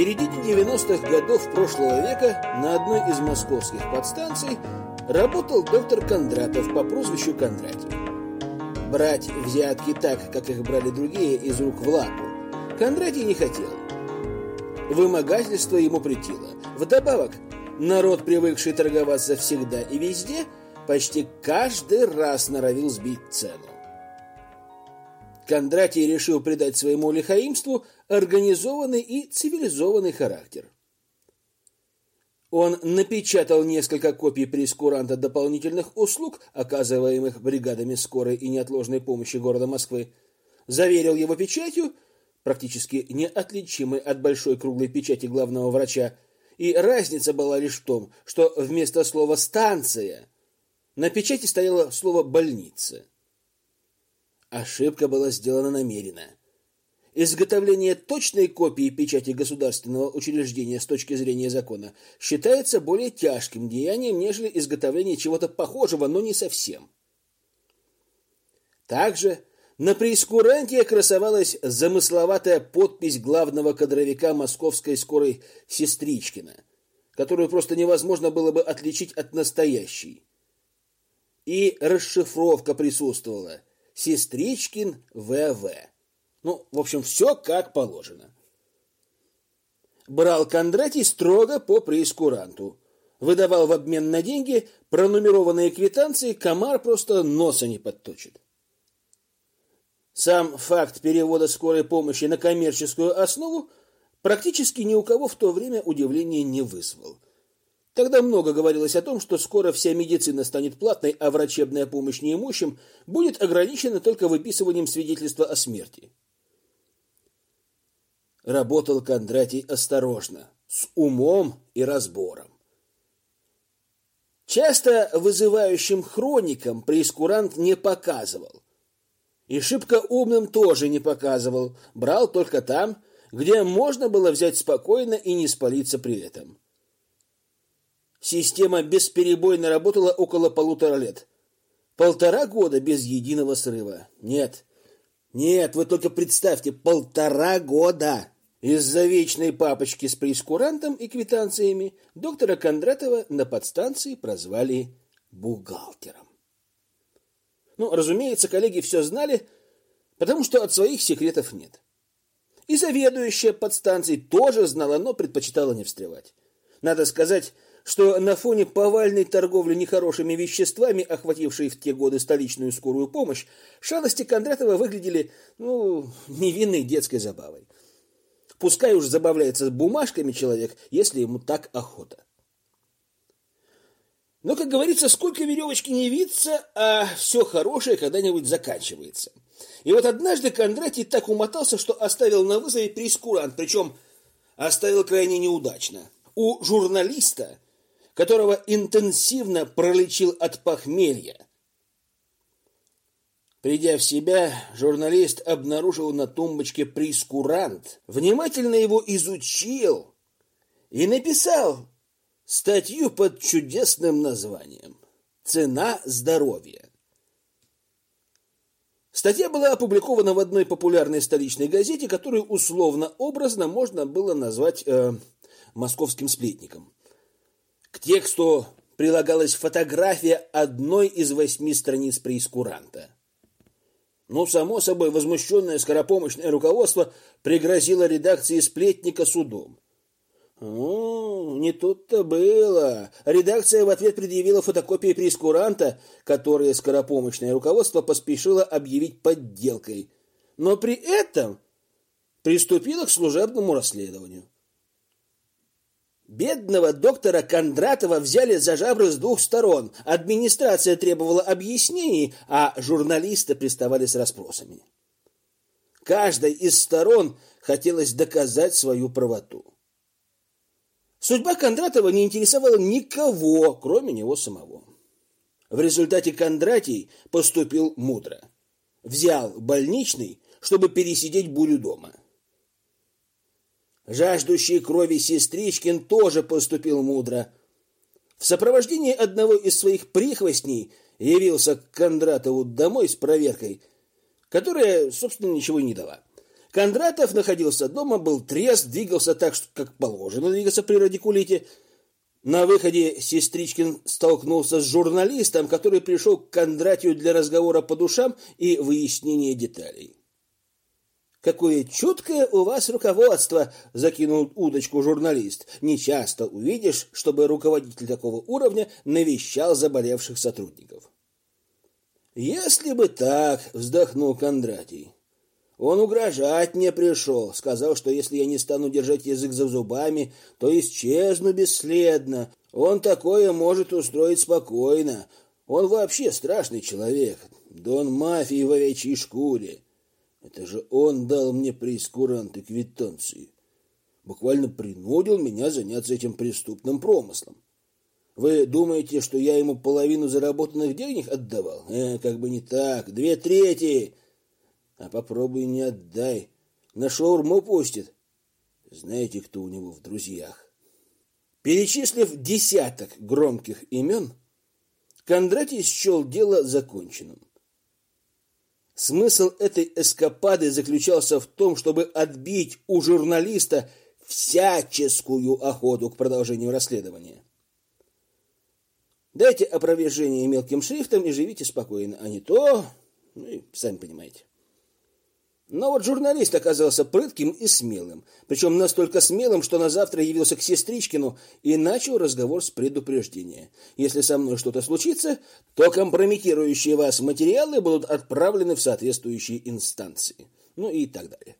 середине 90-х годов прошлого века на одной из московских подстанций работал доктор Кондратов по прозвищу Кондратий. Брать взятки так, как их брали другие, из рук в лапу, Кондратий не хотел. Вымогательство ему претило. Вдобавок, народ, привыкший торговаться всегда и везде, почти каждый раз норовил сбить цену. Кондратий решил придать своему лихаимству организованный и цивилизованный характер. Он напечатал несколько копий прескуранта дополнительных услуг, оказываемых бригадами скорой и неотложной помощи города Москвы, заверил его печатью, практически неотличимой от большой круглой печати главного врача, и разница была лишь в том, что вместо слова «станция» на печати стояло слово «больница». Ошибка была сделана намеренно. Изготовление точной копии печати государственного учреждения с точки зрения закона считается более тяжким деянием, нежели изготовление чего-то похожего, но не совсем. Также на прескуранте красовалась замысловатая подпись главного кадровика московской скорой Сестричкина, которую просто невозможно было бы отличить от настоящей. И расшифровка присутствовала – Сестричкин ВВ. Ну, в общем, все как положено. Брал Кондратий строго по преискуранту. Выдавал в обмен на деньги пронумерованные квитанции, комар просто носа не подточит. Сам факт перевода скорой помощи на коммерческую основу практически ни у кого в то время удивления не вызвал – Тогда много говорилось о том, что скоро вся медицина станет платной, а врачебная помощь неимущим будет ограничена только выписыванием свидетельства о смерти. Работал Кондратий осторожно, с умом и разбором. Часто вызывающим хроникам прескурант не показывал. И шибко умным тоже не показывал, брал только там, где можно было взять спокойно и не спалиться при этом. Система бесперебойно работала около полутора лет. Полтора года без единого срыва. Нет, нет, вы только представьте, полтора года! Из-за вечной папочки с прескурантом и квитанциями доктора Кондратова на подстанции прозвали бухгалтером. Ну, разумеется, коллеги все знали, потому что от своих секретов нет. И заведующая подстанцией тоже знала, но предпочитала не встревать. Надо сказать, что на фоне повальной торговли нехорошими веществами, охватившей в те годы столичную скорую помощь, шалости Кондратова выглядели, ну, невинной детской забавой. Пускай уж забавляется бумажками человек, если ему так охота. Но, как говорится, сколько веревочки не виться, а все хорошее когда-нибудь заканчивается. И вот однажды Кондратий так умотался, что оставил на вызове прескурант, причем оставил крайне неудачно. У журналиста которого интенсивно пролечил от похмелья. Придя в себя, журналист обнаружил на тумбочке прескурант, внимательно его изучил и написал статью под чудесным названием «Цена здоровья». Статья была опубликована в одной популярной столичной газете, которую условно-образно можно было назвать э, московским сплетником. К тексту прилагалась фотография одной из восьми страниц преискуранта. Ну, само собой, возмущенное скоропомощное руководство пригрозило редакции сплетника судом. О, не тут-то было. Редакция в ответ предъявила фотокопии прескуранта, которые скоропомощное руководство поспешило объявить подделкой, но при этом приступило к служебному расследованию. Бедного доктора Кондратова взяли за жабры с двух сторон. Администрация требовала объяснений, а журналисты приставали с расспросами. Каждой из сторон хотелось доказать свою правоту. Судьба Кондратова не интересовала никого, кроме него самого. В результате Кондратий поступил мудро. Взял больничный, чтобы пересидеть бурю дома. Жаждущий крови сестричкин тоже поступил мудро. В сопровождении одного из своих прихвостней явился к Кондратову домой с проверкой. которая, собственно, ничего не дала. Кондратов находился дома, был трезв, двигался так, как положено двигаться при радикулите. На выходе Сестричкин столкнулся с журналистом, который пришел к Кондратию для разговора по душам и выяснения деталей. Какое чуткое у вас руководство, закинул удочку журналист. Не часто увидишь, чтобы руководитель такого уровня навещал заболевших сотрудников. Если бы так, вздохнул Кондратий. Он угрожать мне пришел, сказал, что если я не стану держать язык за зубами, то исчезну бесследно. Он такое может устроить спокойно. Он вообще страшный человек. Дон мафии в овечьей шкуре. Это же он дал мне прейскурант и квитанции. Буквально принудил меня заняться этим преступным промыслом. Вы думаете, что я ему половину заработанных денег отдавал? Э, как бы не так. Две трети. А попробуй не отдай. На шаурму пустит. Знаете, кто у него в друзьях? Перечислив десяток громких имен, Кондратий счел дело законченным. Смысл этой эскапады заключался в том, чтобы отбить у журналиста всяческую охоту к продолжению расследования. Дайте опровержение мелким шрифтом и живите спокойно, а не то, ну и сами понимаете. Но вот журналист оказался прытким и смелым, причем настолько смелым, что на завтра явился к сестричкину и начал разговор с предупреждения. Если со мной что-то случится, то компрометирующие вас материалы будут отправлены в соответствующие инстанции. Ну и так далее.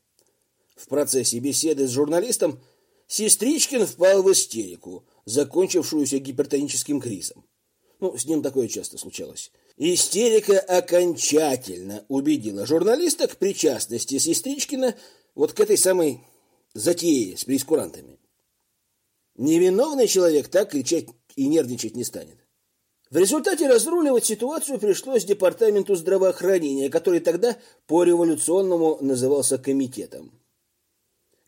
В процессе беседы с журналистом Сестричкин впал в истерику, закончившуюся гипертоническим кризом. Ну, с ним такое часто случалось. Истерика окончательно убедила журналиста к причастности Сестричкина вот к этой самой затее с прескурантами. Невиновный человек так кричать и нервничать не станет. В результате разруливать ситуацию пришлось департаменту здравоохранения, который тогда по-революционному назывался комитетом.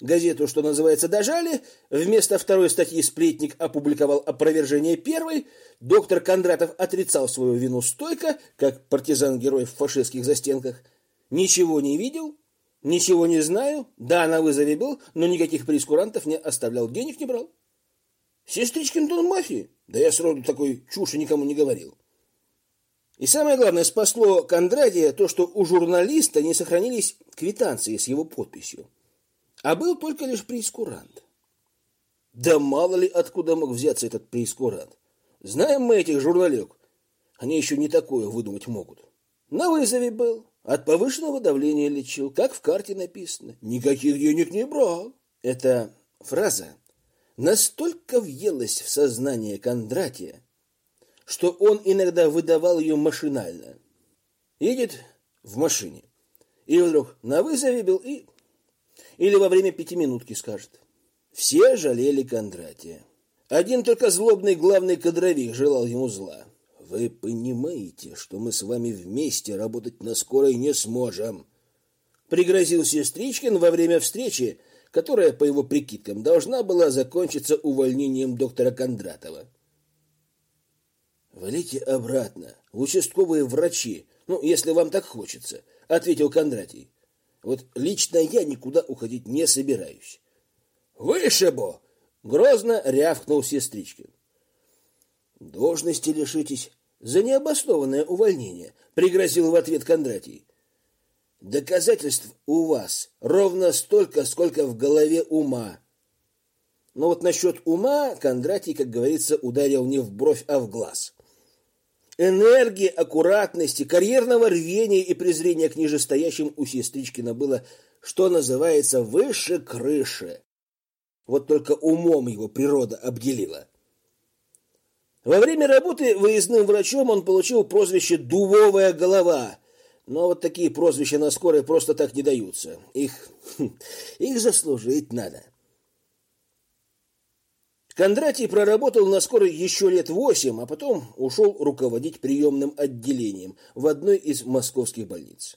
Газету, что называется, дожали. Вместо второй статьи сплетник опубликовал опровержение первой. Доктор Кондратов отрицал свою вину стойко, как партизан-герой в фашистских застенках. Ничего не видел, ничего не знаю. Да, на вызове был, но никаких прескурантов не оставлял, денег не брал. Сестричкин дон мафии? Да я сроду такой чуши никому не говорил. И самое главное, спасло Кондратия то, что у журналиста не сохранились квитанции с его подписью а был только лишь прейскурант. Да мало ли откуда мог взяться этот прейскурант. Знаем мы этих журналек. Они еще не такое выдумать могут. На вызове был. От повышенного давления лечил, как в карте написано. Никаких денег не брал. Эта фраза настолько въелась в сознание Кондратия, что он иногда выдавал ее машинально. Едет в машине, и вдруг на вызове был и или во время пятиминутки скажет. Все жалели Кондратия. Один только злобный главный кадровик желал ему зла. Вы понимаете, что мы с вами вместе работать на скорой не сможем, пригрозил Сестричкин во время встречи, которая, по его прикидкам, должна была закончиться увольнением доктора Кондратова. Валите обратно, участковые врачи, ну, если вам так хочется, ответил Кондратий. Вот лично я никуда уходить не собираюсь. Вышибу! Грозно рявкнул Сестричкин. Должности лишитесь за необоснованное увольнение, пригрозил в ответ Кондратий. Доказательств у вас ровно столько, сколько в голове ума. Но вот насчет ума Кондратий, как говорится, ударил не в бровь, а в глаз энергии, аккуратности, карьерного рвения и презрения к нижестоящим у Сестричкина было, что называется, выше крыши. Вот только умом его природа обделила. Во время работы выездным врачом он получил прозвище «дубовая голова», но вот такие прозвища на скорой просто так не даются. Их, их заслужить надо. Кондратий проработал на скорой еще лет восемь, а потом ушел руководить приемным отделением в одной из московских больниц.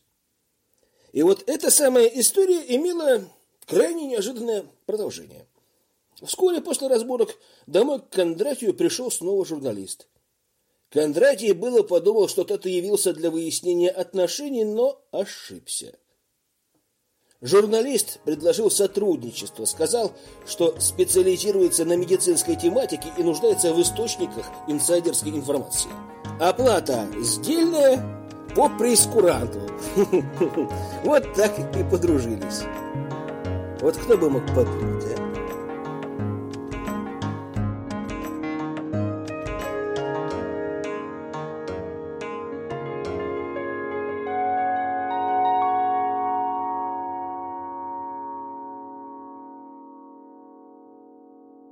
И вот эта самая история имела крайне неожиданное продолжение. Вскоре после разборок домой к Кондратию пришел снова журналист. Кондратий было подумал, что тот явился для выяснения отношений, но ошибся. Журналист предложил сотрудничество, сказал, что специализируется на медицинской тематике и нуждается в источниках инсайдерской информации. Оплата сдельная по прескуранту. Вот так и подружились. Вот кто бы мог подумать, а?